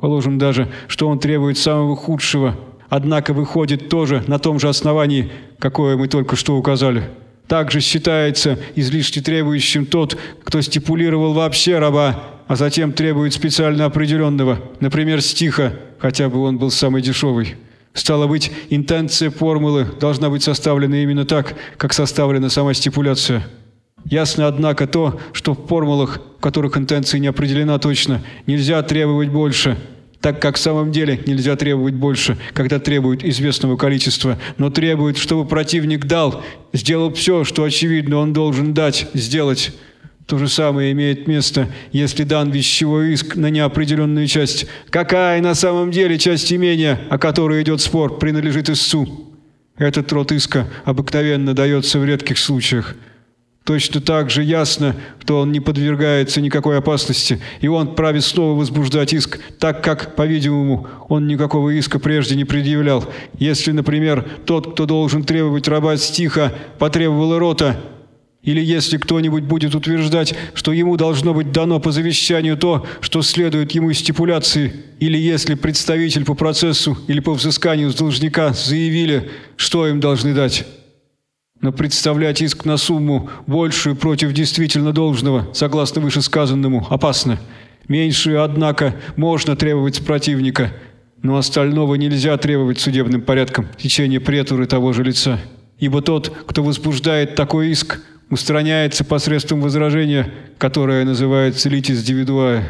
Положим даже, что он требует самого худшего, однако выходит тоже на том же основании, какое мы только что указали. Также считается излишне требующим тот, кто стипулировал вообще раба, а затем требует специально определенного, например, стиха, хотя бы он был самый дешевый. Стало быть, интенция формулы должна быть составлена именно так, как составлена сама стипуляция. Ясно, однако, то, что в формулах, в которых интенция не определена точно, нельзя требовать больше, так как в самом деле нельзя требовать больше, когда требуют известного количества, но требуют, чтобы противник дал, сделал все, что очевидно он должен дать, сделать. То же самое имеет место, если дан вещевой иск на неопределенную часть. Какая на самом деле часть имения, о которой идет спор, принадлежит истцу? Этот род иска обыкновенно дается в редких случаях. Точно так же ясно, что он не подвергается никакой опасности, и он вправе снова возбуждать иск, так как, по-видимому, он никакого иска прежде не предъявлял. Если, например, тот, кто должен требовать раба стиха, потребовал рота, или если кто-нибудь будет утверждать, что ему должно быть дано по завещанию то, что следует ему стипуляции, или если представитель по процессу или по взысканию с должника заявили, что им должны дать. Но представлять иск на сумму большую против действительно должного, согласно вышесказанному, опасно. Меньшую, однако, можно требовать с противника, но остального нельзя требовать судебным порядком в течение претуры того же лица. Ибо тот, кто возбуждает такой иск, устраняется посредством возражения, которое называется литис дивидуа.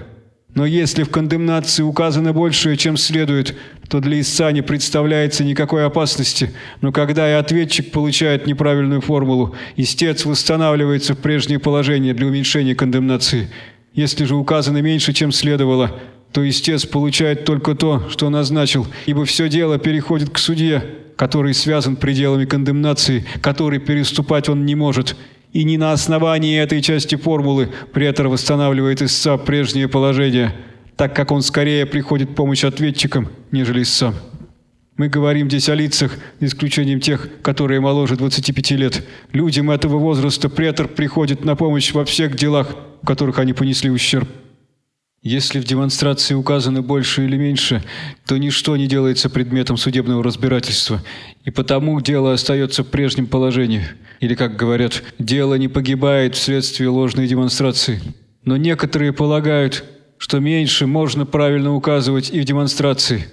Но если в кондемнации указано большее, чем следует, то для истца не представляется никакой опасности. Но когда и ответчик получает неправильную формулу, истец восстанавливается в прежнее положение для уменьшения кондемнации. Если же указано меньше, чем следовало, то истец получает только то, что назначил, ибо все дело переходит к судье, который связан пределами кондемнации, который переступать он не может – и не на основании этой части формулы претор восстанавливает истца прежнее положение, так как он скорее приходит помощь ответчикам, нежели истцам. Мы говорим здесь о лицах, исключением тех, которые моложе 25 лет. Людям этого возраста претор приходит на помощь во всех делах, в которых они понесли ущерб. Если в демонстрации указано больше или меньше, то ничто не делается предметом судебного разбирательства, и потому дело остается в прежнем положении. Или, как говорят, дело не погибает вследствие ложной демонстрации. Но некоторые полагают, что меньше можно правильно указывать и в демонстрации.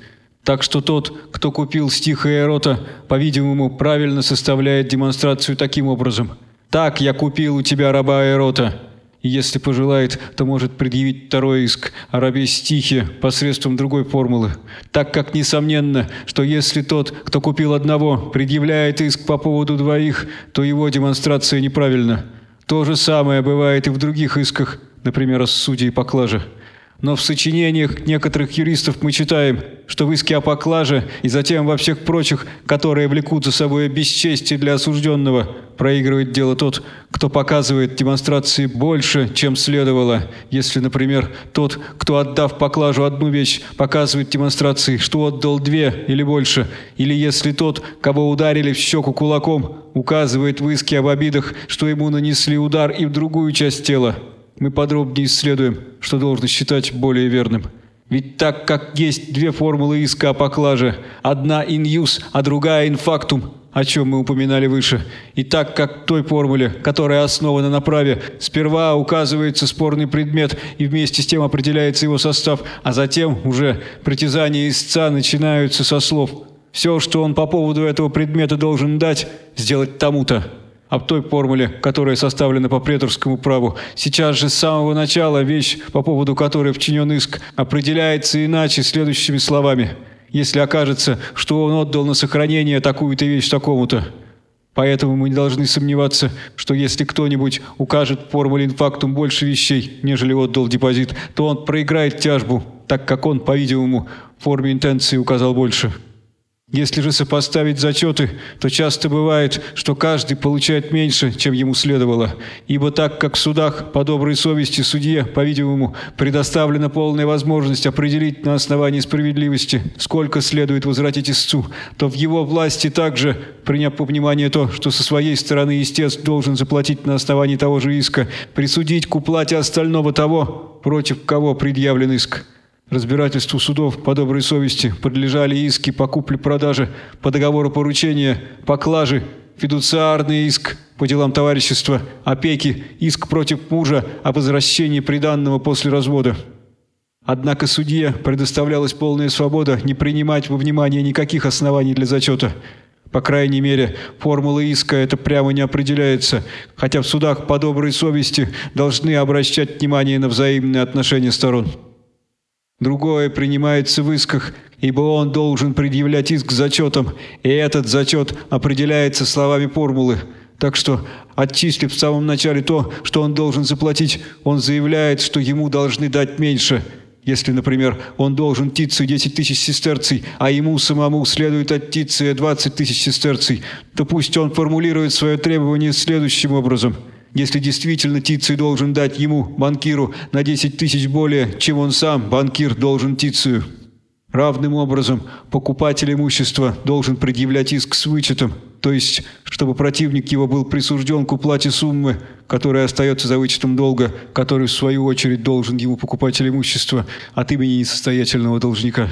Так что тот, кто купил стих Эрота, по-видимому, правильно составляет демонстрацию таким образом. «Так я купил у тебя раба Эрота» если пожелает, то может предъявить второй иск о рабе стихе посредством другой формулы. Так как несомненно, что если тот, кто купил одного, предъявляет иск по поводу двоих, то его демонстрация неправильна. То же самое бывает и в других исках, например, о судей поклаже. Но в сочинениях некоторых юристов мы читаем, что в иске о поклаже и затем во всех прочих, которые влекут за собой бесчестие для осужденного, проигрывает дело тот, кто показывает демонстрации больше, чем следовало. Если, например, тот, кто, отдав поклажу одну вещь, показывает демонстрации, что отдал две или больше, или если тот, кого ударили в щеку кулаком, указывает в иске об обидах, что ему нанесли удар и в другую часть тела, мы подробнее исследуем, что должно считать более верным. Ведь так как есть две формулы иска о поклаже, одна in use, а другая in factum, о чем мы упоминали выше, и так как той формуле, которая основана на праве, сперва указывается спорный предмет и вместе с тем определяется его состав, а затем уже притязания истца начинаются со слов «все, что он по поводу этого предмета должен дать, сделать тому-то» об той формуле, которая составлена по преторскому праву. Сейчас же с самого начала вещь, по поводу которой вчинен иск, определяется иначе следующими словами. Если окажется, что он отдал на сохранение такую-то вещь такому-то. Поэтому мы не должны сомневаться, что если кто-нибудь укажет в формуле инфактум больше вещей, нежели отдал депозит, то он проиграет тяжбу, так как он, по-видимому, в форме интенции указал больше. Если же сопоставить зачеты, то часто бывает, что каждый получает меньше, чем ему следовало, ибо так как в судах по доброй совести судье, по-видимому, предоставлена полная возможность определить на основании справедливости, сколько следует возвратить истцу, то в его власти также, приняв по вниманию то, что со своей стороны истец должен заплатить на основании того же иска, присудить к уплате остального того, против кого предъявлен иск. Разбирательству судов по доброй совести подлежали иски по купле-продаже, по договору поручения, поклажи, фидуциарный иск по делам товарищества, опеки, иск против мужа о возвращении приданного после развода. Однако судье предоставлялась полная свобода не принимать во внимание никаких оснований для зачета. По крайней мере, формула иска это прямо не определяется, хотя в судах по доброй совести должны обращать внимание на взаимные отношения сторон. Другое принимается в исках, ибо он должен предъявлять иск зачетом, и этот зачет определяется словами формулы. Так что, отчислив в самом начале то, что он должен заплатить, он заявляет, что ему должны дать меньше. Если, например, он должен Тицию 10 тысяч сестерций, а ему самому следует от Тиция 20 тысяч сестерций, то пусть он формулирует свое требование следующим образом – если действительно Тиций должен дать ему, банкиру, на 10 тысяч более, чем он сам, банкир, должен Тицию. Равным образом, покупатель имущества должен предъявлять иск с вычетом, то есть, чтобы противник его был присужден к уплате суммы, которая остается за вычетом долга, который, в свою очередь, должен ему покупатель имущества от имени несостоятельного должника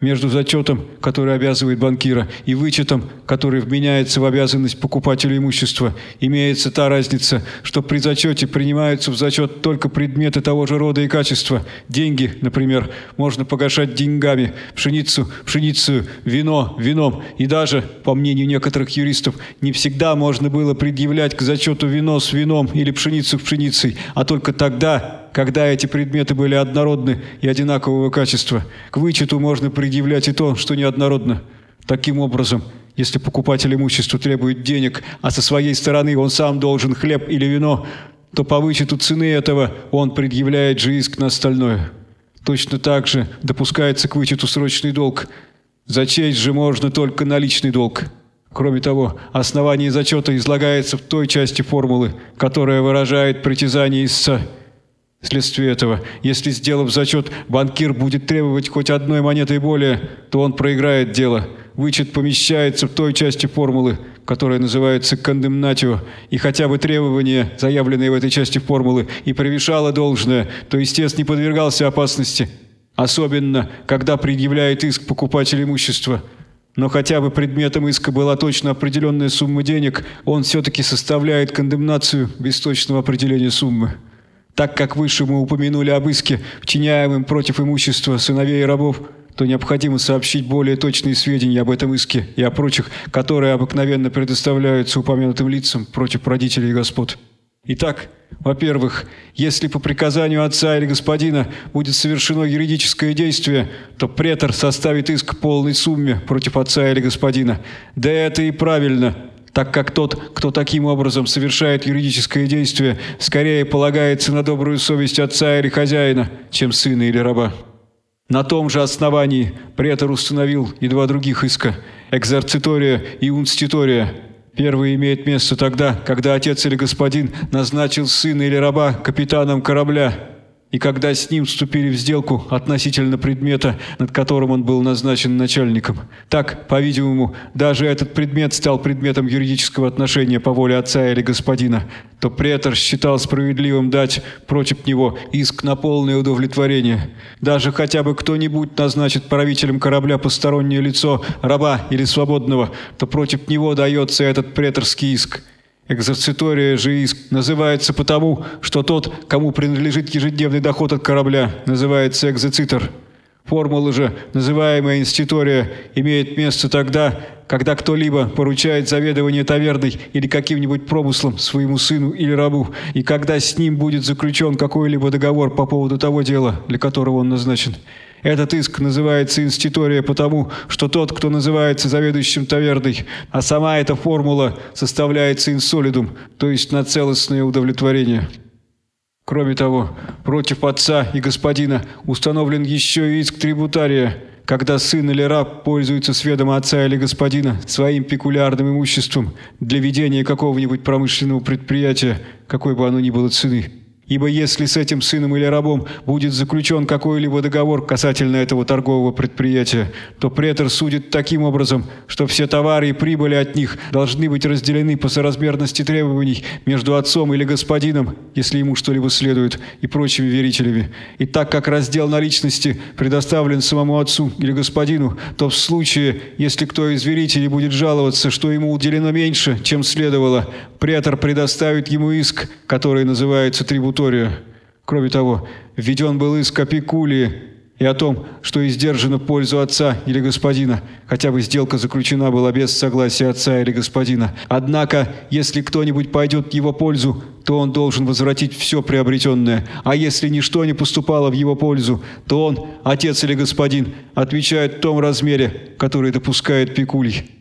между зачетом, который обязывает банкира, и вычетом, который вменяется в обязанность покупателя имущества, имеется та разница, что при зачете принимаются в зачет только предметы того же рода и качества. Деньги, например, можно погашать деньгами, пшеницу – пшеницу, вино – вином, и даже, по мнению некоторых юристов, не всегда можно было предъявлять к зачету вино с вином или пшеницу с пшеницей, а только тогда, когда эти предметы были однородны и одинакового качества. К вычету можно предъявлять и то, что неоднородно. Таким образом, если покупатель имущества требует денег, а со своей стороны он сам должен хлеб или вино, то по вычету цены этого он предъявляет же иск на остальное. Точно так же допускается к вычету срочный долг. Зачесть же можно только наличный долг. Кроме того, основание зачета излагается в той части формулы, которая выражает притязание истца. Вследствие этого, если, сделав зачет, банкир будет требовать хоть одной монеты более, то он проиграет дело. Вычет помещается в той части формулы, которая называется кондемнатио, и хотя бы требование, заявленное в этой части формулы, и превышало должное, то истец не подвергался опасности, особенно, когда предъявляет иск покупатель имущества. Но хотя бы предметом иска была точно определенная сумма денег, он все-таки составляет кондемнацию без точного определения суммы. Так как выше мы упомянули об иске, вчиняемом против имущества сыновей и рабов, то необходимо сообщить более точные сведения об этом иске и о прочих, которые обыкновенно предоставляются упомянутым лицам против родителей и господ. Итак, во-первых, если по приказанию отца или господина будет совершено юридическое действие, то претор составит иск полной сумме против отца или господина. Да это и правильно – так как тот, кто таким образом совершает юридическое действие, скорее полагается на добрую совесть отца или хозяина, чем сына или раба. На том же основании претор установил и два других иска – экзорцитория и унститория. Первый имеет место тогда, когда отец или господин назначил сына или раба капитаном корабля – и когда с ним вступили в сделку относительно предмета, над которым он был назначен начальником. Так, по-видимому, даже этот предмет стал предметом юридического отношения по воле отца или господина, то претор считал справедливым дать против него иск на полное удовлетворение. Даже хотя бы кто-нибудь назначит правителем корабля постороннее лицо, раба или свободного, то против него дается этот преторский иск – Экзерцитория же иск называется потому, что тот, кому принадлежит ежедневный доход от корабля, называется экзоцитор. Формула же, называемая инститория, имеет место тогда, когда кто-либо поручает заведование таверной или каким-нибудь промыслом своему сыну или рабу, и когда с ним будет заключен какой-либо договор по поводу того дела, для которого он назначен. Этот иск называется инститория потому, что тот, кто называется заведующим таверной, а сама эта формула составляется инсолидум, то есть на целостное удовлетворение. Кроме того, против отца и господина установлен еще иск трибутария, когда сын или раб пользуется сведомо отца или господина своим пекулярным имуществом для ведения какого-нибудь промышленного предприятия, какой бы оно ни было цены. Ибо если с этим сыном или рабом будет заключен какой-либо договор касательно этого торгового предприятия, то претор судит таким образом, что все товары и прибыли от них должны быть разделены по соразмерности требований между отцом или господином, если ему что-либо следует, и прочими верителями. И так как раздел наличности предоставлен самому отцу или господину, то в случае, если кто из верителей будет жаловаться, что ему уделено меньше, чем следовало, претор предоставит ему иск, который называется трибут аудиторию. Кроме того, введен был иск о и о том, что издержано пользу отца или господина, хотя бы сделка заключена была без согласия отца или господина. Однако, если кто-нибудь пойдет в его пользу, то он должен возвратить все приобретенное, а если ничто не поступало в его пользу, то он, отец или господин, отвечает в том размере, который допускает пекулий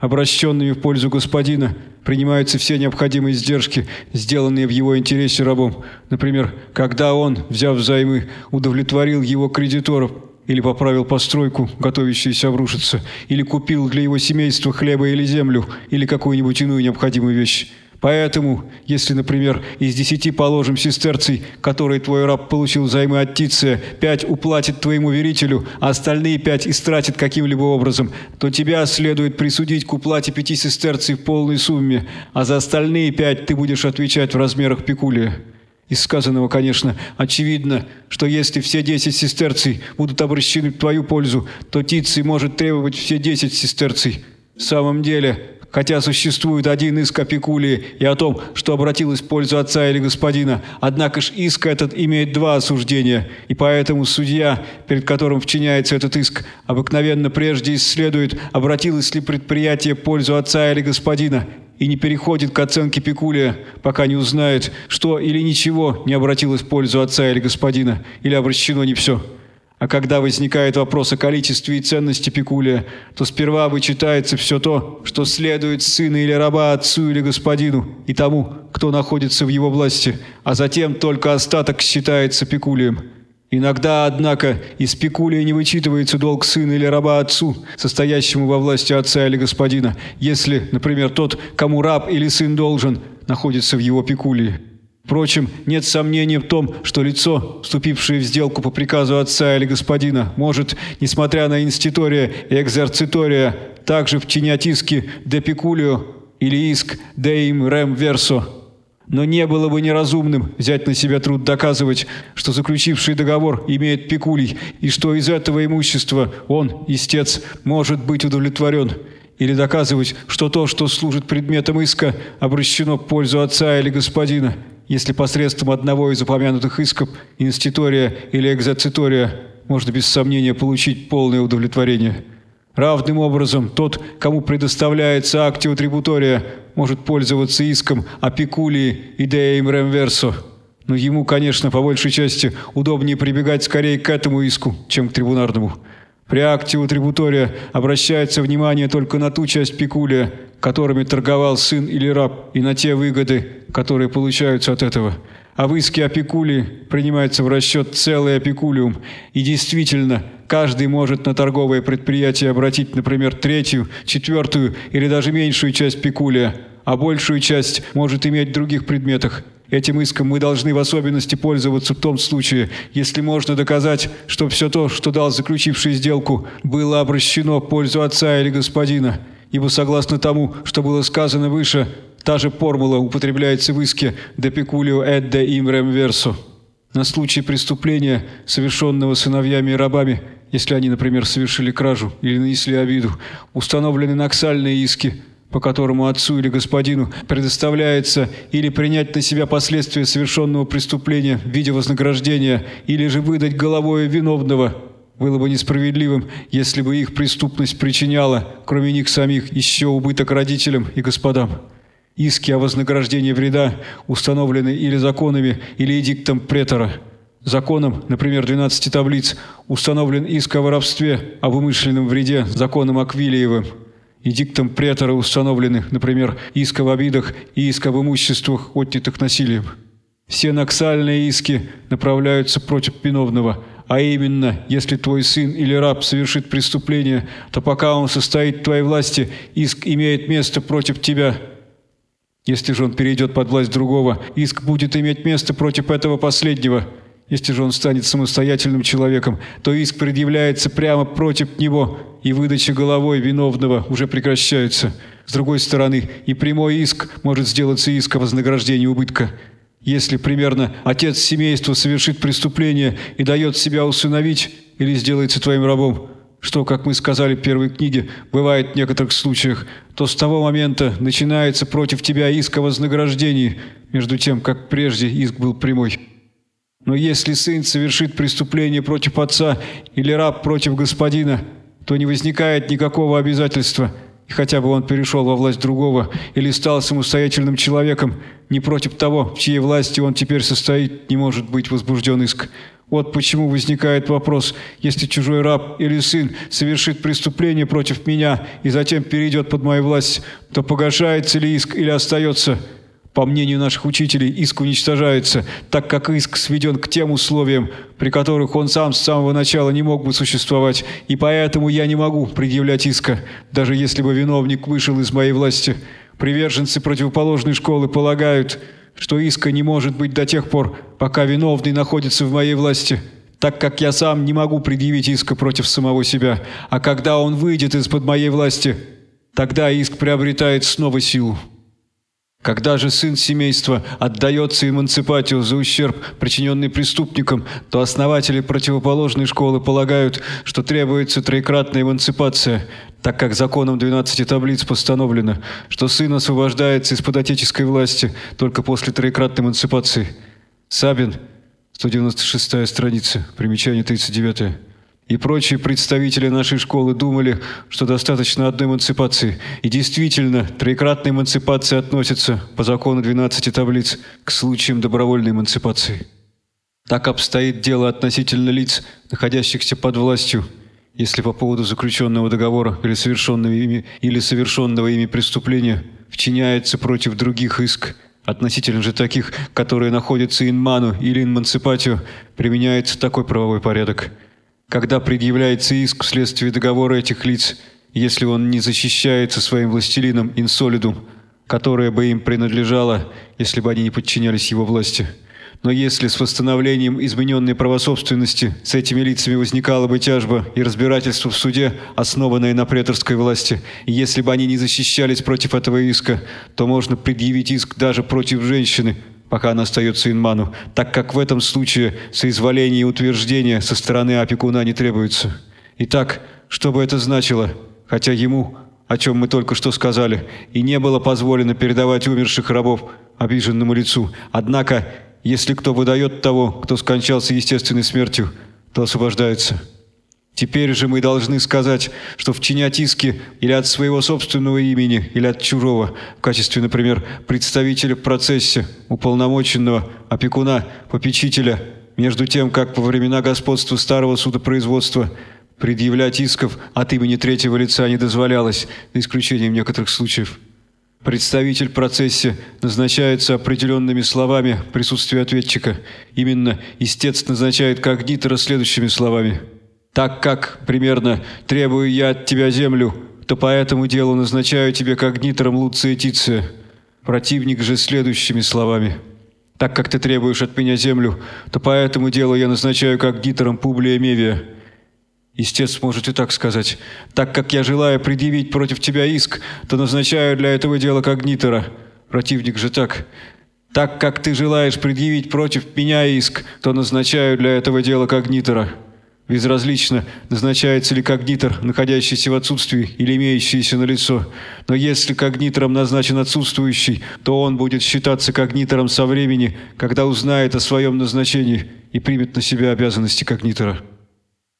обращенными в пользу господина, принимаются все необходимые издержки, сделанные в его интересе рабом. Например, когда он, взяв взаймы, удовлетворил его кредиторов, или поправил постройку, готовящуюся обрушиться, или купил для его семейства хлеба или землю, или какую-нибудь иную необходимую вещь. Поэтому, если, например, из десяти положим сестерций, которые твой раб получил займы от Тиция, пять уплатит твоему верителю, а остальные пять истратит каким-либо образом, то тебя следует присудить к уплате пяти сестерций в полной сумме, а за остальные пять ты будешь отвечать в размерах пекулия. Из сказанного, конечно, очевидно, что если все десять сестерций будут обращены в твою пользу, то Тиций может требовать все десять сестерций. В самом деле, хотя существует один иск о пекулии и о том, что обратилась в пользу отца или господина, однако ж иск этот имеет два осуждения, и поэтому судья, перед которым вчиняется этот иск, обыкновенно прежде исследует, обратилось ли предприятие в пользу отца или господина, и не переходит к оценке пекулия, пока не узнает, что или ничего не обратилось в пользу отца или господина, или обращено не все. А когда возникает вопрос о количестве и ценности пекулия, то сперва вычитается все то, что следует сына или раба отцу или господину и тому, кто находится в его власти, а затем только остаток считается пекулием. Иногда, однако, из пекулия не вычитывается долг сына или раба отцу, состоящему во власти отца или господина, если, например, тот, кому раб или сын должен, находится в его пекулии. Впрочем, нет сомнения в том, что лицо, вступившее в сделку по приказу отца или господина, может, несмотря на инститория и экзерцитория, также вчинять иски де пекулио или иск де им рем версо. Но не было бы неразумным взять на себя труд доказывать, что заключивший договор имеет пекулий, и что из этого имущества он, истец, может быть удовлетворен или доказывать, что то, что служит предметом иска, обращено в пользу отца или господина, если посредством одного из упомянутых исков, инститория или экзоцитория, можно без сомнения получить полное удовлетворение. Равным образом, тот, кому предоставляется актио трибутория, может пользоваться иском о пекулии идеям ремверсо. Но ему, конечно, по большей части удобнее прибегать скорее к этому иску, чем к трибунарному. При акте у трибутория обращается внимание только на ту часть пекулия, которыми торговал сын или раб, и на те выгоды, которые получаются от этого. А в иске о пекулии принимается в расчет целый опекулиум, и действительно, каждый может на торговое предприятие обратить, например, третью, четвертую или даже меньшую часть пекулия, а большую часть может иметь в других предметах – Этим иском мы должны в особенности пользоваться в том случае, если можно доказать, что все то, что дал заключивший сделку, было обращено в пользу отца или господина. Ибо согласно тому, что было сказано выше, та же формула употребляется в иске «de peculio et de imrem verso». На случай преступления, совершенного сыновьями и рабами, если они, например, совершили кражу или нанесли обиду, установлены наксальные иски – по которому отцу или господину предоставляется или принять на себя последствия совершенного преступления в виде вознаграждения, или же выдать головой виновного, было бы несправедливым, если бы их преступность причиняла, кроме них самих, еще убыток родителям и господам. Иски о вознаграждении вреда установлены или законами, или эдиктом претора. Законом, например, 12 таблиц, установлен иск о воровстве, о вымышленном вреде законом Аквилиевым – Эдиктом претора установлены, например, иск об обидах и иск об имуществах, отнятых насилием. Все наксальные иски направляются против виновного, а именно, если твой сын или раб совершит преступление, то пока он состоит в твоей власти, иск имеет место против тебя. Если же он перейдет под власть другого, иск будет иметь место против этого последнего. Если же он станет самостоятельным человеком, то иск предъявляется прямо против него, и выдача головой виновного уже прекращается. С другой стороны, и прямой иск может сделаться иск о вознаграждении убытка. Если, примерно, отец семейства совершит преступление и дает себя усыновить или сделается твоим рабом, что, как мы сказали в первой книге, бывает в некоторых случаях, то с того момента начинается против тебя иск о вознаграждении, между тем, как прежде иск был прямой. Но если сын совершит преступление против отца или раб против господина, то не возникает никакого обязательства, и хотя бы он перешел во власть другого или стал самостоятельным человеком, не против того, в чьей власти он теперь состоит, не может быть возбужден иск. Вот почему возникает вопрос, если чужой раб или сын совершит преступление против меня и затем перейдет под мою власть, то погашается ли иск или остается – по мнению наших учителей, иск уничтожается, так как иск сведен к тем условиям, при которых он сам с самого начала не мог бы существовать, и поэтому я не могу предъявлять иска, даже если бы виновник вышел из моей власти. Приверженцы противоположной школы полагают, что иска не может быть до тех пор, пока виновный находится в моей власти, так как я сам не могу предъявить иска против самого себя, а когда он выйдет из-под моей власти, тогда иск приобретает снова силу. Когда же сын семейства отдается эмансипатию за ущерб, причиненный преступникам, то основатели противоположной школы полагают, что требуется троекратная эмансипация, так как законом 12 таблиц постановлено, что сын освобождается из-под отеческой власти только после троекратной эмансипации. Сабин, 196 страница, примечание 39 и прочие представители нашей школы думали, что достаточно одной эмансипации. И действительно, троекратная эмансипация относится, по закону 12 таблиц, к случаям добровольной эмансипации. Так обстоит дело относительно лиц, находящихся под властью, если по поводу заключенного договора или совершенного ими, или совершенного ими преступления вчиняется против других иск, относительно же таких, которые находятся инману или инмансипатию, применяется такой правовой порядок – когда предъявляется иск вследствие договора этих лиц, если он не защищается своим властелином инсолидум, которое бы им принадлежало, если бы они не подчинялись его власти. Но если с восстановлением измененной правособственности с этими лицами возникала бы тяжба и разбирательство в суде, основанное на преторской власти, и если бы они не защищались против этого иска, то можно предъявить иск даже против женщины, пока она остается инману, так как в этом случае соизволение и утверждение со стороны опекуна не требуется. Итак, что бы это значило, хотя ему, о чем мы только что сказали, и не было позволено передавать умерших рабов обиженному лицу, однако, если кто выдает того, кто скончался естественной смертью, то освобождается». Теперь же мы должны сказать, что вчинять иски или от своего собственного имени, или от чужого, в качестве, например, представителя в процессе, уполномоченного, опекуна, попечителя, между тем, как во времена господства старого судопроизводства предъявлять исков от имени третьего лица не дозволялось, за исключением некоторых случаев. Представитель в процессе назначается определенными словами в присутствии ответчика. Именно истец назначает когнитора следующими словами – так как, примерно, требую я от тебя землю, то по этому делу назначаю тебе когнитором Луция Тиция. Противник же следующими словами. Так как ты требуешь от меня землю, то по этому делу я назначаю когнитором Публия Мевия. Истец может и так сказать. Так как я желаю предъявить против тебя иск, то назначаю для этого дела когнитора. Противник же так. Так как ты желаешь предъявить против меня иск, то назначаю для этого дела когнитора. Безразлично, назначается ли когнитор, находящийся в отсутствии или имеющийся на лицо. Но если когнитором назначен отсутствующий, то он будет считаться когнитором со времени, когда узнает о своем назначении и примет на себя обязанности когнитора.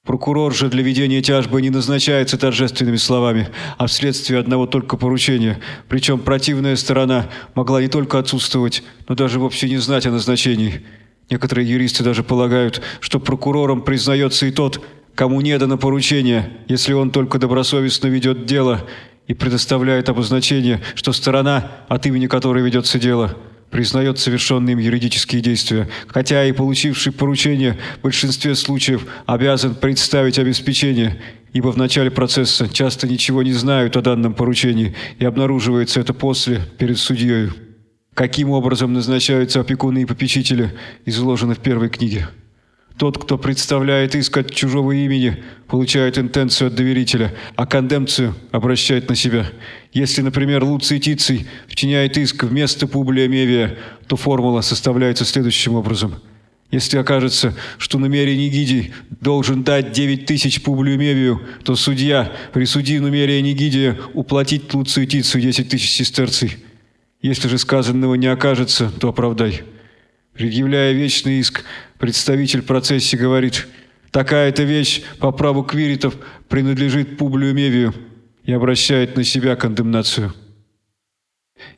Прокурор же для ведения тяжбы не назначается торжественными словами, а вследствие одного только поручения. Причем противная сторона могла не только отсутствовать, но даже вообще не знать о назначении. Некоторые юристы даже полагают, что прокурором признается и тот, кому не дано поручение, если он только добросовестно ведет дело и предоставляет обозначение, что сторона, от имени которой ведется дело, признает совершенные им юридические действия, хотя и получивший поручение в большинстве случаев обязан представить обеспечение, ибо в начале процесса часто ничего не знают о данном поручении, и обнаруживается это после, перед судьей. Каким образом назначаются опекуны и попечители, изложено в первой книге. Тот, кто представляет иск от чужого имени, получает интенцию от доверителя, а кондемцию обращает на себя. Если, например, Луций Тиций вчиняет иск вместо Публия Мевия, то формула составляется следующим образом. Если окажется, что намерение Нигидий должен дать 9 тысяч Публию Мевию, то судья, присудив намерение Нигидия, уплатить Луцию Тицию 10 тысяч сестерций. Если же сказанного не окажется, то оправдай. Предъявляя вечный иск, представитель процессе говорит «такая-то вещь по праву квиритов принадлежит Публию Мевию» и обращает на себя кондемнацию.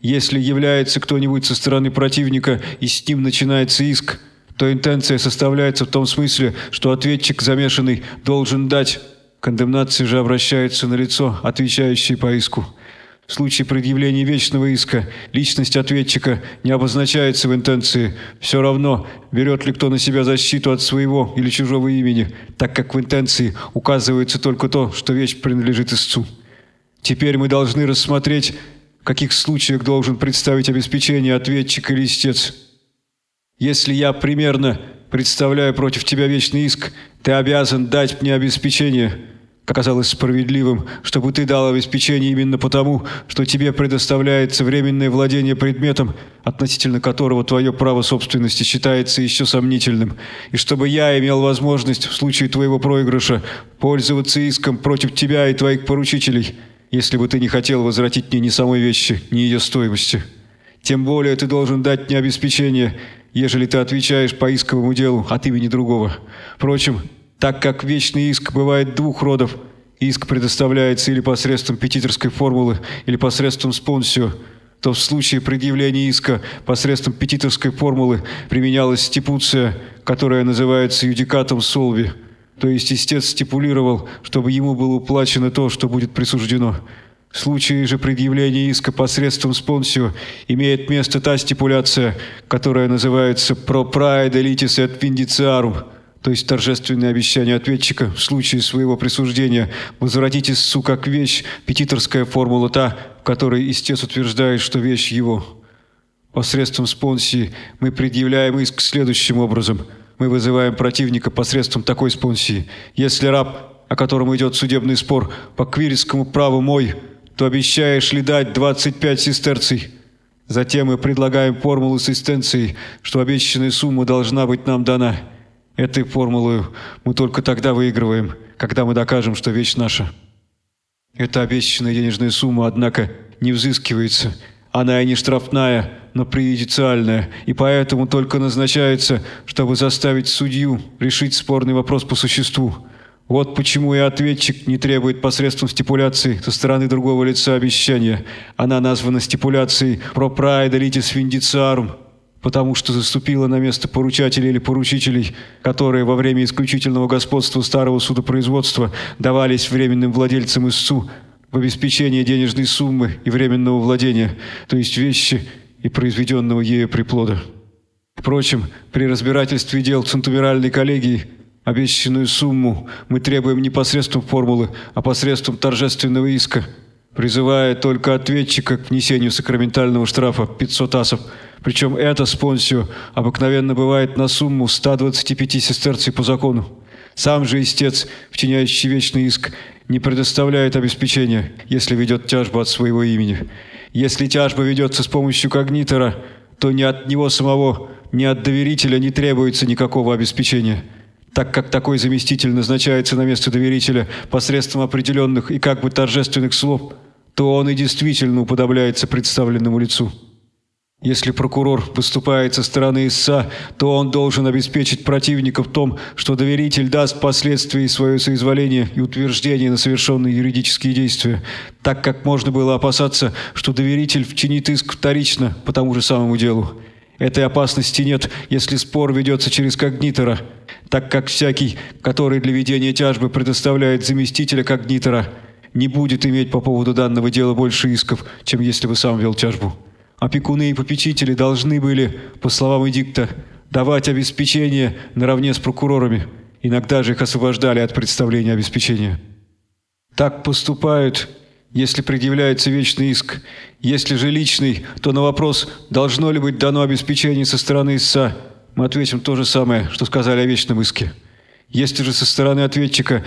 Если является кто-нибудь со стороны противника и с ним начинается иск, то интенция составляется в том смысле, что ответчик замешанный должен дать, кондемнация же обращается на лицо, отвечающее по иску. В случае предъявления вечного иска личность ответчика не обозначается в интенции. Все равно, берет ли кто на себя защиту от своего или чужого имени, так как в интенции указывается только то, что вещь принадлежит истцу. Теперь мы должны рассмотреть, в каких случаях должен представить обеспечение ответчик или истец. Если я примерно представляю против тебя вечный иск, ты обязан дать мне обеспечение – казалось справедливым, чтобы ты дал обеспечение именно потому, что тебе предоставляется временное владение предметом, относительно которого твое право собственности считается еще сомнительным, и чтобы я имел возможность в случае твоего проигрыша пользоваться иском против тебя и твоих поручителей, если бы ты не хотел возвратить мне ни самой вещи, ни ее стоимости. Тем более ты должен дать мне обеспечение, ежели ты отвечаешь по исковому делу от имени другого. Впрочем, так как вечный иск бывает двух родов, иск предоставляется или посредством петиторской формулы, или посредством спонсио, то в случае предъявления иска посредством петиторской формулы применялась стипуция, которая называется юдикатом солви, то есть истец стипулировал, чтобы ему было уплачено то, что будет присуждено. В случае же предъявления иска посредством спонсио имеет место та стипуляция, которая называется «pro prae delitis et vindiciarum», то есть торжественное обещание ответчика в случае своего присуждения возвратить истцу как вещь, петиторская формула та, в которой истец утверждает, что вещь его. Посредством спонсии мы предъявляем иск следующим образом. Мы вызываем противника посредством такой спонсии. Если раб, о котором идет судебный спор, по квирискому праву мой, то обещаешь ли дать 25 сестерций? Затем мы предлагаем формулу с истенцией, что обещанная сумма должна быть нам дана – Этой формулой мы только тогда выигрываем, когда мы докажем, что вещь наша. Эта обещанная денежная сумма, однако, не взыскивается. Она и не штрафная, но преюдициальная, и поэтому только назначается, чтобы заставить судью решить спорный вопрос по существу. Вот почему и ответчик не требует посредством стипуляции со стороны другого лица обещания. Она названа стипуляцией «pro prae delitis vindiciarum», потому что заступила на место поручателей или поручителей, которые во время исключительного господства старого судопроизводства давались временным владельцам истцу в обеспечение денежной суммы и временного владения, то есть вещи и произведенного ею приплода. Впрочем, при разбирательстве дел Центумеральной коллегии обещанную сумму мы требуем не посредством формулы, а посредством торжественного иска, призывая только ответчика к внесению сакраментального штрафа 500 асов – причем эта спонсию обыкновенно бывает на сумму 125 сестерций по закону. Сам же истец, вчиняющий вечный иск, не предоставляет обеспечения, если ведет тяжбу от своего имени. Если тяжба ведется с помощью когнитора, то ни от него самого, ни от доверителя не требуется никакого обеспечения. Так как такой заместитель назначается на место доверителя посредством определенных и как бы торжественных слов, то он и действительно уподобляется представленному лицу. Если прокурор выступает со стороны истца, то он должен обеспечить противника в том, что доверитель даст впоследствии свое соизволение и утверждение на совершенные юридические действия, так как можно было опасаться, что доверитель вчинит иск вторично по тому же самому делу. Этой опасности нет, если спор ведется через когнитора, так как всякий, который для ведения тяжбы предоставляет заместителя когнитора, не будет иметь по поводу данного дела больше исков, чем если бы сам вел тяжбу. Опекуны и попечители должны были, по словам эдикта, давать обеспечение наравне с прокурорами. Иногда же их освобождали от представления обеспечения. Так поступают если предъявляется вечный иск. Если же личный, то на вопрос, должно ли быть дано обеспечение со стороны истца, мы ответим то же самое, что сказали о вечном иске. Если же со стороны ответчика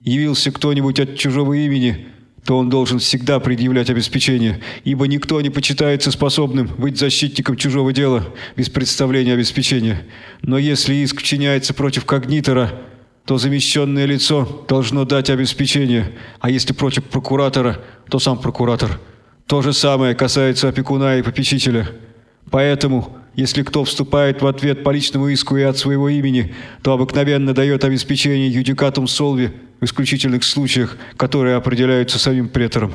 явился кто-нибудь от чужого имени, то он должен всегда предъявлять обеспечение, ибо никто не почитается способным быть защитником чужого дела без представления обеспечения. Но если иск вчиняется против когнитора, то замещенное лицо должно дать обеспечение, а если против прокуратора, то сам прокуратор. То же самое касается опекуна и попечителя. Поэтому если кто вступает в ответ по личному иску и от своего имени, то обыкновенно дает обеспечение юдикатум солви в исключительных случаях, которые определяются самим претором.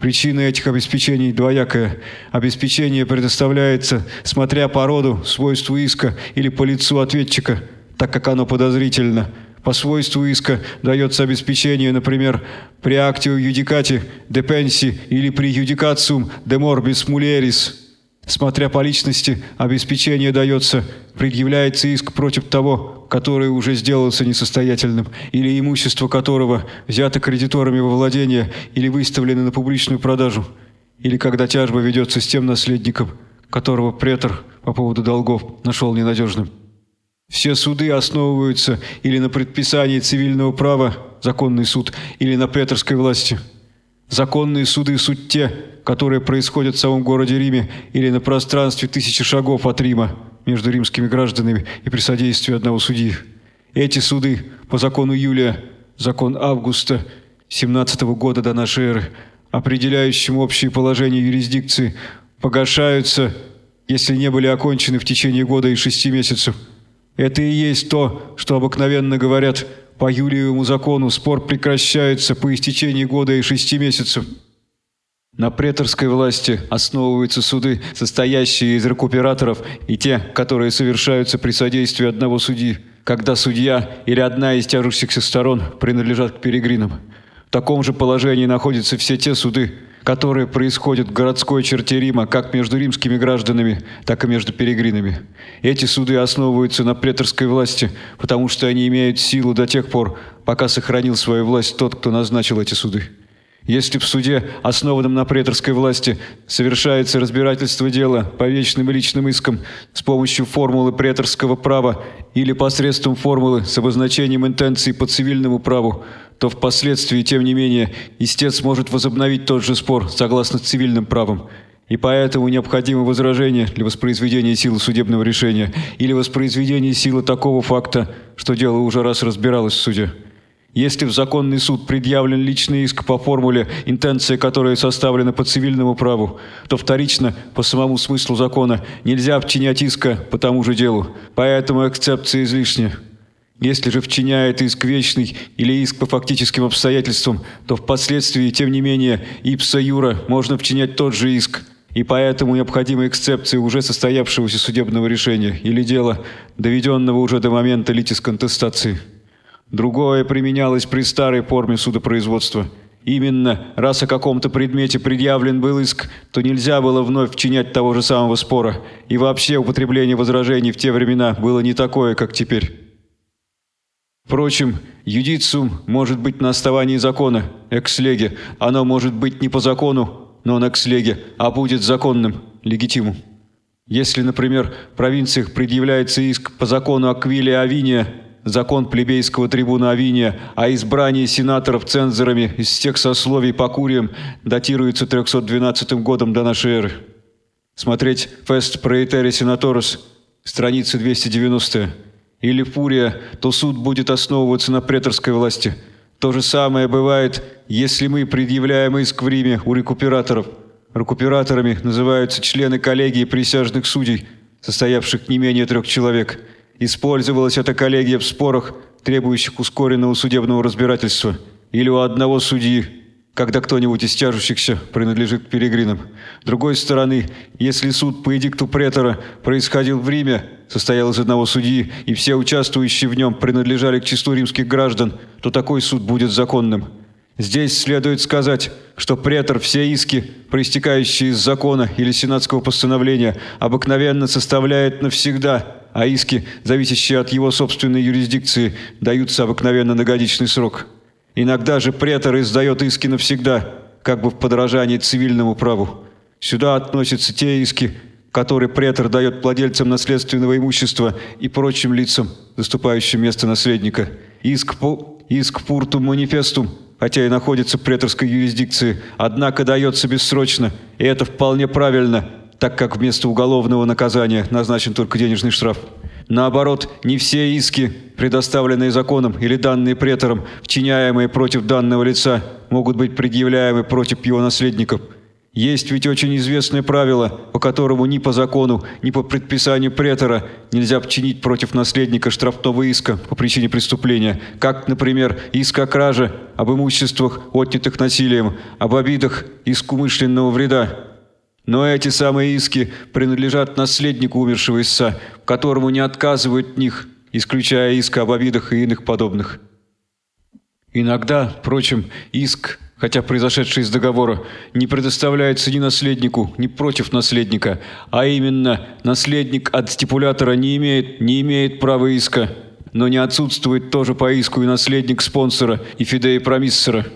Причина этих обеспечений двоякая. Обеспечение предоставляется, смотря по роду, свойству иска или по лицу ответчика, так как оно подозрительно. По свойству иска дается обеспечение, например, при актио юдикате де пенси или при юдикациум de morbis Смотря по личности, обеспечение дается, предъявляется иск против того, который уже сделался несостоятельным, или имущество которого взято кредиторами во владение или выставлено на публичную продажу, или когда тяжба ведется с тем наследником, которого претор по поводу долгов нашел ненадежным. Все суды основываются или на предписании цивильного права, законный суд, или на преторской власти – Законные суды – суть те, которые происходят в самом городе Риме или на пространстве тысячи шагов от Рима между римскими гражданами и при содействии одного судьи. Эти суды по закону Юлия, закон Августа 17 года до нашей эры, определяющим общее положение юрисдикции, погашаются, если не были окончены в течение года и шести месяцев. Это и есть то, что обыкновенно говорят – по Юлиевому закону спор прекращается по истечении года и шести месяцев. На преторской власти основываются суды, состоящие из рекуператоров, и те, которые совершаются при содействии одного судьи, когда судья или одна из тяжущихся сторон принадлежат к перегринам. В таком же положении находятся все те суды, которые происходят в городской черте Рима как между римскими гражданами, так и между перегринами. Эти суды основываются на преторской власти, потому что они имеют силу до тех пор, пока сохранил свою власть тот, кто назначил эти суды. Если в суде, основанном на преторской власти, совершается разбирательство дела по вечным и личным искам с помощью формулы преторского права или посредством формулы с обозначением интенции по цивильному праву, то впоследствии, тем не менее, истец может возобновить тот же спор согласно цивильным правам, и поэтому необходимо возражение для воспроизведения силы судебного решения или воспроизведения силы такого факта, что дело уже раз разбиралось в суде. Если в законный суд предъявлен личный иск по формуле, интенция которой составлена по цивильному праву, то вторично, по самому смыслу закона, нельзя вчинять иска по тому же делу, поэтому эксцепция излишня. Если же вчиняет иск вечный или иск по фактическим обстоятельствам, то впоследствии, тем не менее, ипса юра можно вчинять тот же иск, и поэтому необходима эксцепция уже состоявшегося судебного решения или дела, доведенного уже до момента литис контестации. Другое применялось при старой форме судопроизводства. Именно, раз о каком-то предмете предъявлен был иск, то нельзя было вновь вчинять того же самого спора, и вообще употребление возражений в те времена было не такое, как теперь. Впрочем, юдициум может быть на основании закона, экслеге. Оно может быть не по закону, но на экслеге, а будет законным, легитимум. Если, например, в провинциях предъявляется иск по закону Аквилия Авиния, закон плебейского трибуна Авиния о избрании сенаторов цензорами из всех сословий по куриям датируется 312 годом до нашей эры. Смотреть «Фест Проэтери Сенаторус», страница 290 или фурия, то суд будет основываться на преторской власти. То же самое бывает, если мы предъявляем иск в Риме у рекуператоров. Рекуператорами называются члены коллегии присяжных судей, состоявших не менее трех человек – Использовалась эта коллегия в спорах, требующих ускоренного судебного разбирательства, или у одного судьи, когда кто-нибудь из тяжущихся принадлежит перегринам. С другой стороны, если суд по эдикту претора происходил в Риме, состоял из одного судьи, и все участвующие в нем принадлежали к числу римских граждан, то такой суд будет законным. Здесь следует сказать, что претор все иски, проистекающие из закона или сенатского постановления, обыкновенно составляет навсегда, а иски, зависящие от его собственной юрисдикции, даются обыкновенно на годичный срок. Иногда же претор издает иски навсегда, как бы в подражании цивильному праву. Сюда относятся те иски, которые претор дает владельцам наследственного имущества и прочим лицам, заступающим место наследника. Иск, по, иск пуртум манифестум, хотя и находится в преторской юрисдикции, однако дается бессрочно, и это вполне правильно, так как вместо уголовного наказания назначен только денежный штраф. Наоборот, не все иски, предоставленные законом или данные претором, вчиняемые против данного лица, могут быть предъявляемы против его наследников. Есть ведь очень известное правило, по которому ни по закону, ни по предписанию претора нельзя вчинить против наследника штрафного иска по причине преступления, как, например, иск о краже, об имуществах, отнятых насилием, об обидах, иск умышленного вреда, но эти самые иски принадлежат наследнику умершего истца, которому не отказывают в них, исключая иск об обидах и иных подобных. Иногда, впрочем, иск, хотя произошедший из договора, не предоставляется ни наследнику, ни против наследника, а именно наследник от стипулятора не имеет, не имеет права иска, но не отсутствует тоже по иску и наследник спонсора и фидеи промиссора.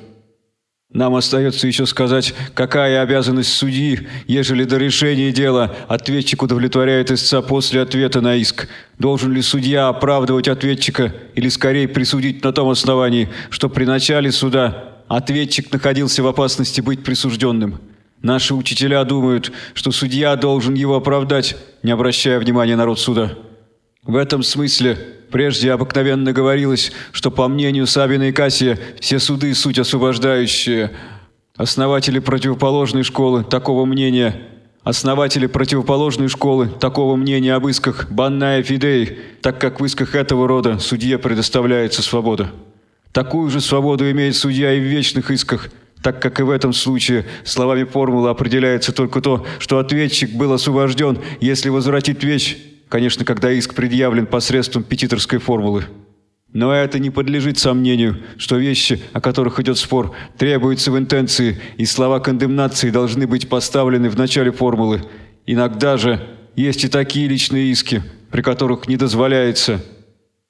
Нам остается еще сказать, какая обязанность судьи, ежели до решения дела ответчик удовлетворяет истца после ответа на иск. Должен ли судья оправдывать ответчика или скорее присудить на том основании, что при начале суда ответчик находился в опасности быть присужденным? Наши учителя думают, что судья должен его оправдать, не обращая внимания на род суда. В этом смысле прежде обыкновенно говорилось, что по мнению Сабина и Кассия все суды суть освобождающие. Основатели противоположной школы такого мнения Основатели противоположной школы такого мнения об исках Банная Фидей, так как в исках этого рода судье предоставляется свобода. Такую же свободу имеет судья и в вечных исках, так как и в этом случае словами формулы определяется только то, что ответчик был освобожден, если возвратить вещь, Конечно, когда иск предъявлен посредством петиторской формулы. Но это не подлежит сомнению, что вещи, о которых идет спор, требуются в интенции, и слова кондемнации должны быть поставлены в начале формулы. Иногда же есть и такие личные иски, при которых не дозволяется –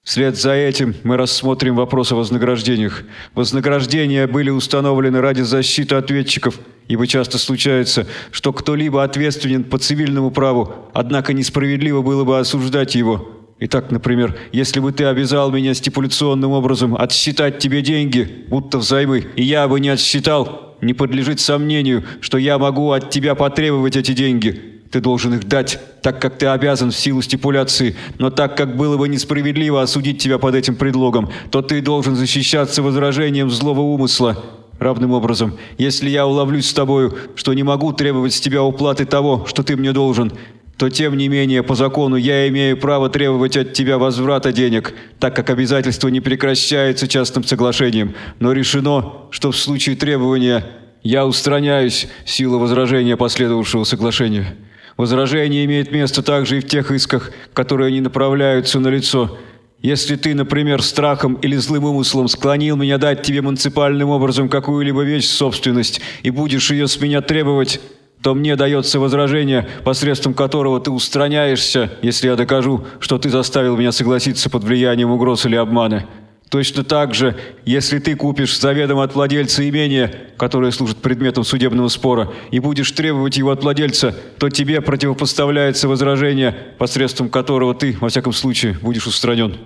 Вслед за этим мы рассмотрим вопрос о вознаграждениях. Вознаграждения были установлены ради защиты ответчиков, ибо часто случается, что кто-либо ответственен по цивильному праву, однако несправедливо было бы осуждать его. Итак, например, если бы ты обязал меня стипуляционным образом отсчитать тебе деньги, будто взаймы, и я бы не отсчитал, не подлежит сомнению, что я могу от тебя потребовать эти деньги. Ты должен их дать, так как ты обязан в силу стипуляции, но так как было бы несправедливо осудить тебя под этим предлогом, то ты должен защищаться возражением злого умысла. Равным образом, если я уловлюсь с тобою, что не могу требовать с тебя уплаты того, что ты мне должен, то тем не менее по закону я имею право требовать от тебя возврата денег, так как обязательство не прекращается частным соглашением, но решено, что в случае требования я устраняюсь силу возражения последовавшего соглашения. Возражение имеет место также и в тех исках, которые не направляются на лицо. Если ты, например, страхом или злым умыслом склонил меня дать тебе муниципальным образом какую-либо вещь в собственность и будешь ее с меня требовать, то мне дается возражение, посредством которого ты устраняешься, если я докажу, что ты заставил меня согласиться под влиянием угроз или обмана. Точно так же, если ты купишь заведомо от владельца имение, которое служит предметом судебного спора, и будешь требовать его от владельца, то тебе противопоставляется возражение, посредством которого ты, во всяком случае, будешь устранен.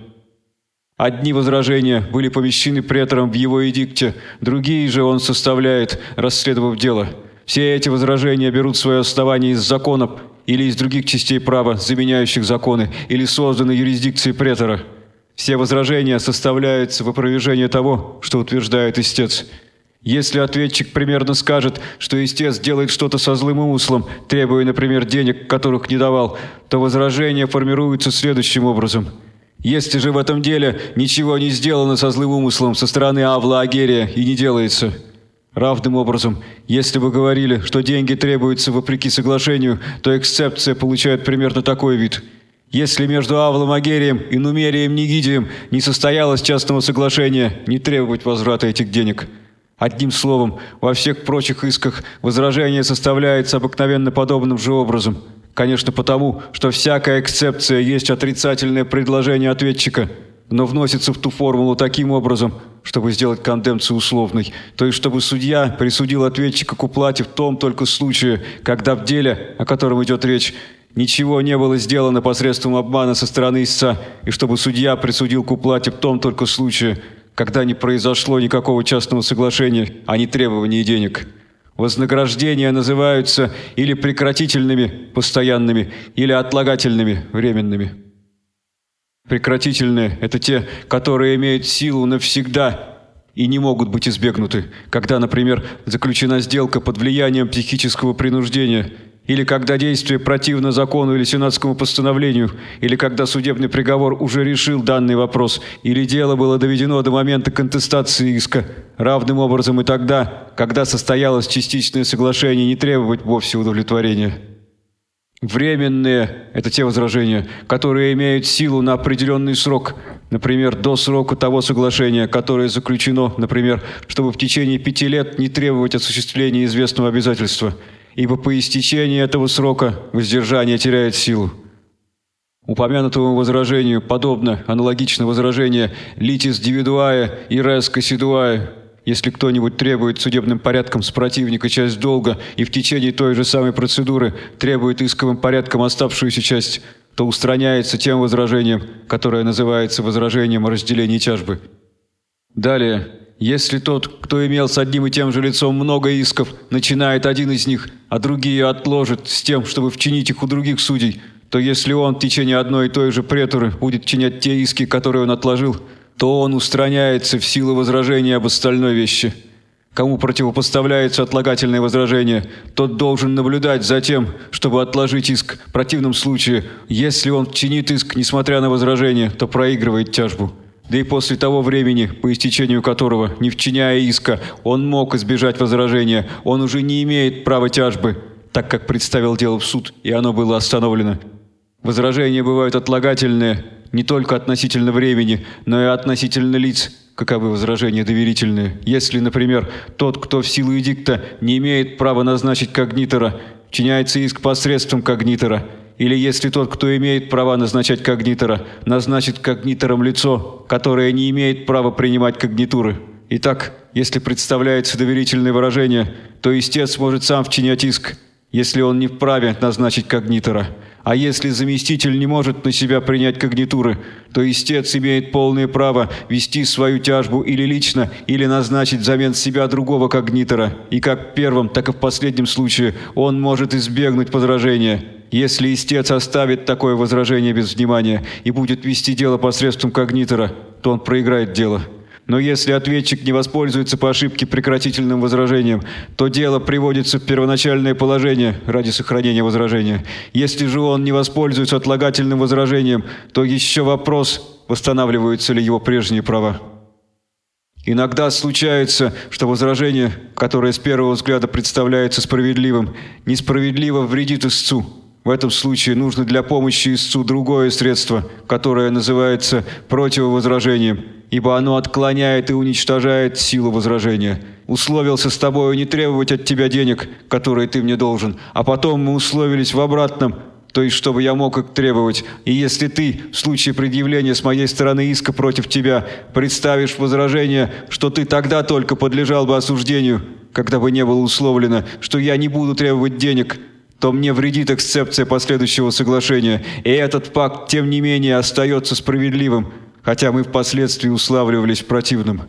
Одни возражения были помещены претором в его эдикте, другие же он составляет, расследовав дело. Все эти возражения берут свое основание из законов или из других частей права, заменяющих законы, или созданы юрисдикцией претора. Все возражения составляются в опровержение того, что утверждает истец. Если ответчик примерно скажет, что истец делает что-то со злым умыслом, требуя, например, денег, которых не давал, то возражение формируется следующим образом. Если же в этом деле ничего не сделано со злым умыслом со стороны Авла Агерия и не делается, равным образом, если вы говорили, что деньги требуются вопреки соглашению, то эксцепция получает примерно такой вид – если между Авлом Агерием и Нумерием Нигидием не состоялось частного соглашения, не требовать возврата этих денег. Одним словом, во всех прочих исках возражение составляется обыкновенно подобным же образом. Конечно, потому, что всякая эксцепция есть отрицательное предложение ответчика. но вносится в ту формулу таким образом, чтобы сделать кондемцию условной, то есть чтобы судья присудил ответчика к уплате в том только случае, когда в деле, о котором идет речь, ничего не было сделано посредством обмана со стороны истца, и чтобы судья присудил к уплате в том только случае, когда не произошло никакого частного соглашения, а не требования денег. Вознаграждения называются или прекратительными, постоянными, или отлагательными, временными. Прекратительные – это те, которые имеют силу навсегда и не могут быть избегнуты, когда, например, заключена сделка под влиянием психического принуждения – или когда действие противно закону или сенатскому постановлению, или когда судебный приговор уже решил данный вопрос, или дело было доведено до момента контестации иска, равным образом и тогда, когда состоялось частичное соглашение не требовать вовсе удовлетворения. Временные – это те возражения, которые имеют силу на определенный срок, например, до срока того соглашения, которое заключено, например, чтобы в течение пяти лет не требовать осуществления известного обязательства – ибо по истечении этого срока воздержание теряет силу. Упомянутому возражению подобно аналогично возражение «литис дивидуая и рес кассидуая», если кто-нибудь требует судебным порядком с противника часть долга и в течение той же самой процедуры требует исковым порядком оставшуюся часть, то устраняется тем возражением, которое называется возражением о разделении тяжбы. Далее, если тот, кто имел с одним и тем же лицом много исков, начинает один из них, а другие отложит с тем, чтобы вчинить их у других судей, то если он в течение одной и той же претуры будет чинять те иски, которые он отложил, то он устраняется в силу возражения об остальной вещи. Кому противопоставляется отлагательное возражение, тот должен наблюдать за тем, чтобы отложить иск. В противном случае, если он чинит иск, несмотря на возражение, то проигрывает тяжбу. Да и после того времени, по истечению которого, не вчиняя иска, он мог избежать возражения, он уже не имеет права тяжбы, так как представил дело в суд, и оно было остановлено. Возражения бывают отлагательные не только относительно времени, но и относительно лиц, каковы возражения доверительные. Если, например, тот, кто в силу эдикта не имеет права назначить когнитора, вчиняется иск посредством когнитора – или если тот, кто имеет права назначать когнитора, назначит когнитором лицо, которое не имеет права принимать когнитуры. Итак, если представляется доверительное выражение, то истец может сам вчинять иск, если он не вправе назначить когнитора. А если заместитель не может на себя принять когнитуры, то истец имеет полное право вести свою тяжбу или лично, или назначить взамен себя другого когнитора. И как в первом, так и в последнем случае он может избегнуть возражения. Если истец оставит такое возражение без внимания и будет вести дело посредством когнитора, то он проиграет дело. Но если ответчик не воспользуется по ошибке прекратительным возражением, то дело приводится в первоначальное положение ради сохранения возражения. Если же он не воспользуется отлагательным возражением, то еще вопрос, восстанавливаются ли его прежние права. Иногда случается, что возражение, которое с первого взгляда представляется справедливым, несправедливо вредит истцу. В этом случае нужно для помощи истцу другое средство, которое называется противовозражением, ибо оно отклоняет и уничтожает силу возражения. Условился с тобою не требовать от тебя денег, которые ты мне должен, а потом мы условились в обратном, то есть чтобы я мог их требовать. И если ты, в случае предъявления с моей стороны иска против тебя, представишь возражение, что ты тогда только подлежал бы осуждению, когда бы не было условлено, что я не буду требовать денег – то мне вредит эксцепция последующего соглашения, и этот факт, тем не менее, остается справедливым, хотя мы впоследствии уславливались противным.